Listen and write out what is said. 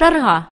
شرها